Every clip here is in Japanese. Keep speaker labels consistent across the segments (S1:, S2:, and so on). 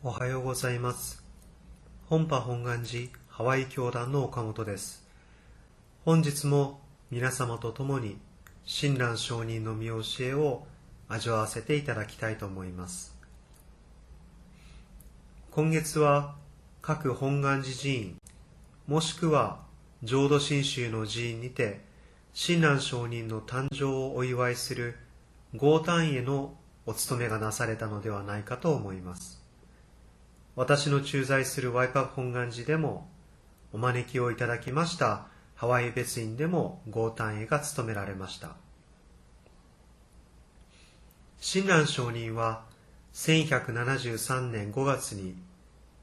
S1: おはようございます。本波本願寺ハワイ教団の岡本です。本日も皆様と共に親鸞上人の見教えを味わわせていただきたいと思います。今月は各本願寺寺院、もしくは浄土真宗の寺院にて親鸞上人の誕生をお祝いする豪誕へのお務めがなされたのではないかと思います。私の駐在するワイパ本願寺でもお招きをいただきましたハワイ別院でも豪誕へが務められました。親鸞上人は1173年5月に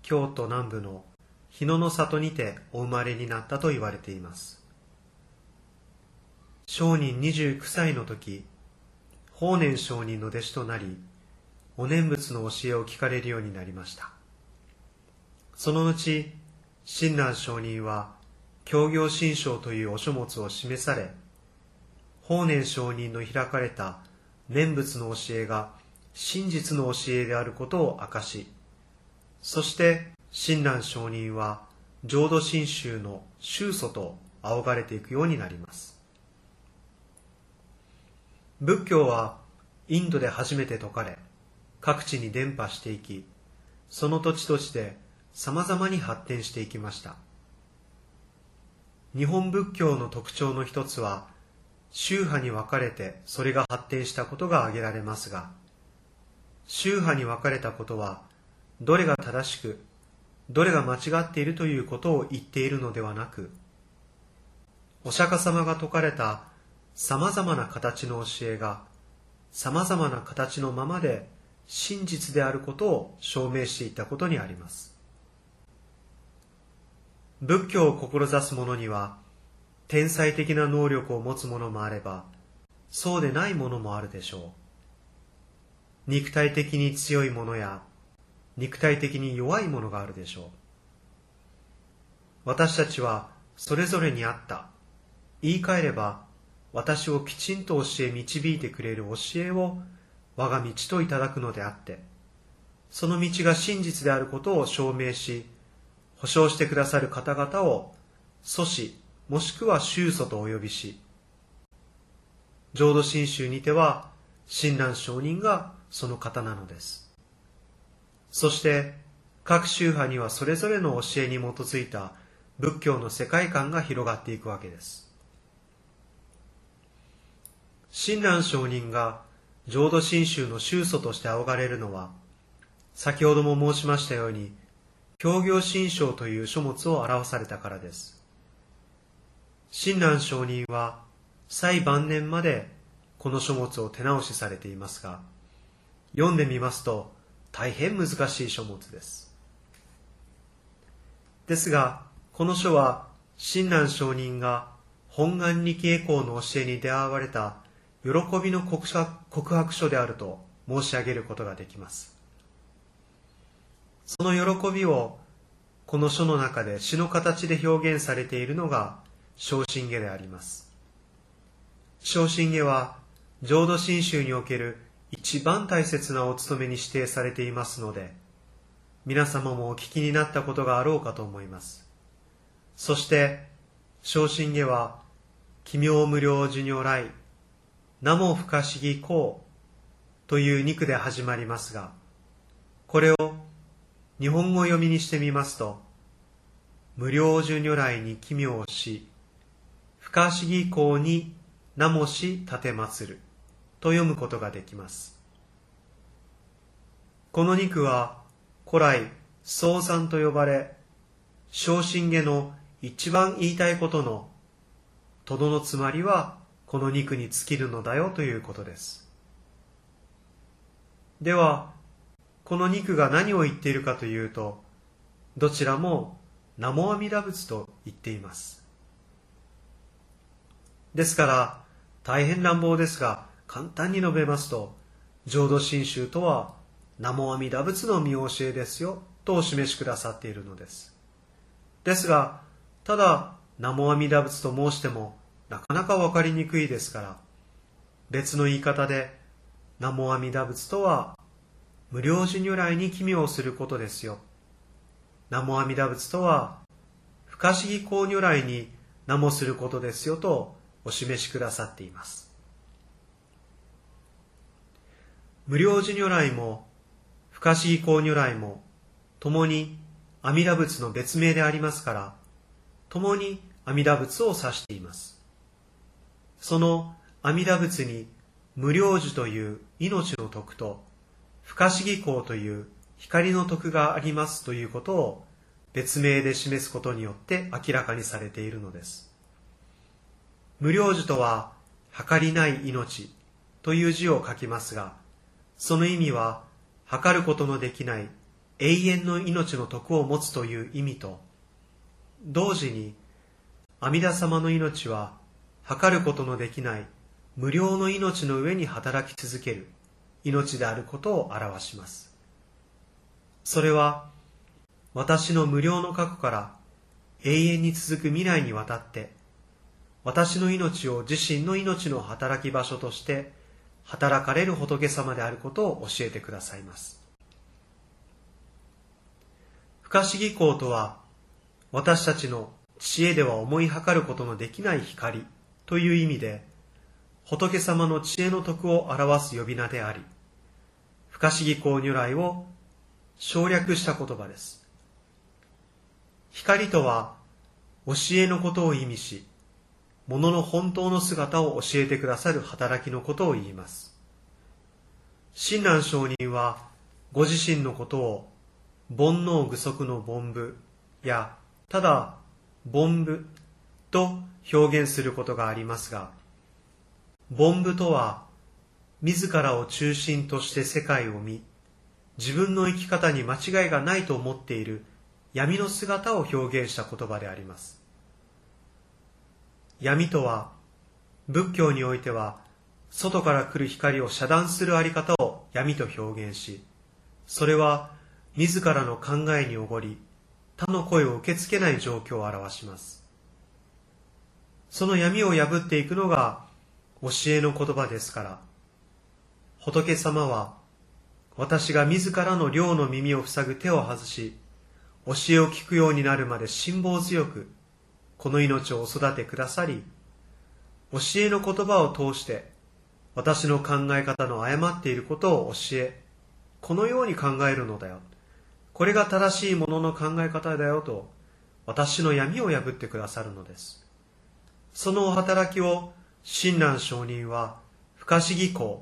S1: 京都南部の日野の里にてお生まれになったと言われています。上人29歳の時、法然上人の弟子となり、お念仏の教えを聞かれるようになりました。その後、親鸞上人は、教行新章というお書物を示され、法然上人の開かれた念仏の教えが真実の教えであることを明かし、そして親鸞上人は浄土真宗の宗祖と仰がれていくようになります。仏教はインドで初めて説かれ、各地に伝播していき、その土地土地で様々に発展していきました。日本仏教の特徴の一つは、宗派に分かれてそれが発展したことが挙げられますが、宗派に分かれたことは、どれが正しく、どれが間違っているということを言っているのではなく、お釈迦様が説かれた様々な形の教えが、様々な形のままで真実であることを証明していったことにあります。仏教を志す者には、天才的な能力を持つ者もあれば、そうでない者もあるでしょう。肉体的に強い者や、肉体的に弱い者があるでしょう。私たちはそれぞれにあった、言い換えれば、私をきちんと教え導いてくれる教えを我が道といただくのであって、その道が真実であることを証明し、保証してくださる方々を祖師もしくは宗祖とお呼びし、浄土真宗にては親鸞上人がその方なのです。そして各宗派にはそれぞれの教えに基づいた仏教の世界観が広がっていくわけです。親鸞上人が浄土真宗の宗祖として仰がれるのは、先ほども申しましたように、教行新章という書物を表されたからです。親鸞上人は、最晩年までこの書物を手直しされていますが、読んでみますと大変難しい書物です。ですが、この書は親鸞上人が本願力栄光の教えに出会われた喜びの告白書であると申し上げることができます。その喜びをこの書の中で詩の形で表現されているのが昇進下であります。昇進下は浄土真宗における一番大切なお務めに指定されていますので、皆様もお聞きになったことがあろうかと思います。そして、昇進下は、奇妙無料寿如来、名も不可思議公という肉で始まりますが、これを日本語読みにしてみますと、無料寿如来に奇妙し、不可思議公に名もし立て祭ると読むことができます。この肉は古来創山と呼ばれ、昇進下の一番言いたいことの、とどのつまりはこの肉に尽きるのだよということです。では、この肉が何を言っているかというと、どちらも南無阿弥陀仏と言っています。ですから、大変乱暴ですが、簡単に述べますと、浄土真宗とは南無阿弥陀仏の見教えですよ、とお示しくださっているのです。ですが、ただ南無阿弥陀仏と申しても、なかなかわかりにくいですから、別の言い方で、南無阿弥陀仏とは、無料寿如来に奇妙することですよ。南無阿弥陀仏とは、不可思議光如来に名もすることですよとお示しくださっています。無料寿如来も、不可思議光如来も、共に阿弥陀仏の別名でありますから、共に阿弥陀仏を指しています。その阿弥陀仏に無量寿という命の徳と、不可思議光という光の徳がありますということを別名で示すことによって明らかにされているのです。無量寿とは、計りない命という字を書きますが、その意味は、測ることのできない永遠の命の徳を持つという意味と、同時に、阿弥陀様の命は、測ることのできない無料の命の上に働き続ける命であることを表します。それは、私の無料の過去から永遠に続く未来にわたって、私の命を自身の命の働き場所として働かれる仏様であることを教えてくださいます。不可思議光とは、私たちの知恵では思い計ることのできない光という意味で、仏様の知恵の徳を表す呼び名であり、不可思議光如来を省略した言葉です。光とは教えのことを意味し、物の本当の姿を教えてくださる働きのことを言います。親鸞上人は、ご自身のことを、煩悩具足の凡夫や、ただ、凡夫と表現することがありますが、凡夫とは、自らを中心として世界を見、自分の生き方に間違いがないと思っている闇の姿を表現した言葉であります。闇とは、仏教においては、外から来る光を遮断するあり方を闇と表現し、それは自らの考えにおごり、他の声を受け付けない状況を表します。その闇を破っていくのが教えの言葉ですから、仏様は私が自らの両の耳を塞ぐ手を外し、教えを聞くようになるまで辛抱強く、この命を育てくださり、教えの言葉を通して、私の考え方の誤っていることを教え、このように考えるのだよ。これが正しいものの考え方だよと、私の闇を破ってくださるのです。そのお働きを、親鸞上人は、不可思議光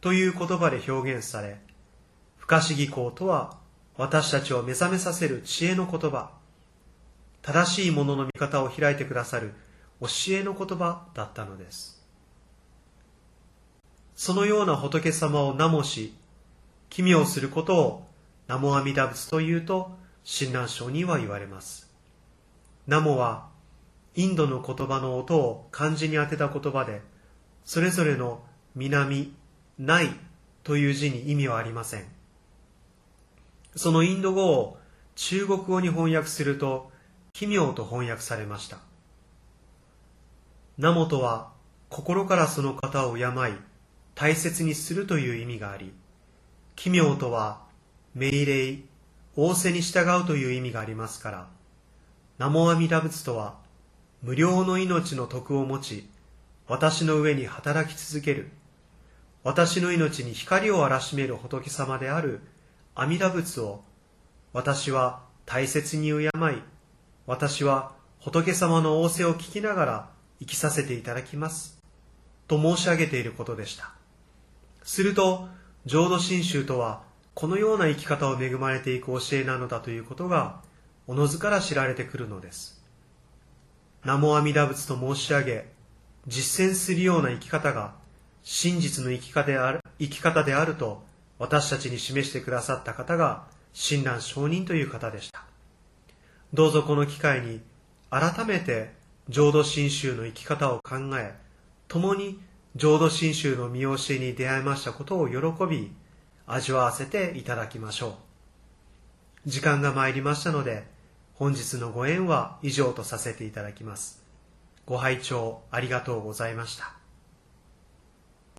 S1: という言葉で表現され、不可思議光とは、私たちを目覚めさせる知恵の言葉、正しいものの見方を開いてくださる教えの言葉だったのです。そのような仏様を名もし、奇妙することを南無阿弥陀仏というと、親鸞聖には言われます。ナモは、インドの言葉の音を漢字に当てた言葉で、それぞれの南、ないという字に意味はありません。そのインド語を中国語に翻訳すると、奇妙と翻訳されました。ナモとは、心からその方を敬い、大切にするという意味があり、奇妙とは、命令、仰せに従うという意味がありますから、ナモ阿弥陀仏とは、無料の命の徳を持ち、私の上に働き続ける、私の命に光を荒らしめる仏様である阿弥陀仏を私は大切に敬い、私は仏様の仰せを聞きながら生きさせていただきます。と申し上げていることでした。すると、浄土真宗とはこのような生き方を恵まれていく教えなのだということが、おのずから知られてくるのです。南無阿弥陀仏と申し上げ、実践するような生き方が真実の生き方である生き方であると私たちに示してくださった方が親鸞上人という方でした。どうぞこの機会に改めて浄土真宗の生き方を考え、共に浄土真宗の見教えに出会いましたことを喜び、味わわせていただきましょう。時間が参りましたので、本日のご縁は以上とさせていただきます。ご拝聴ありがとうございました。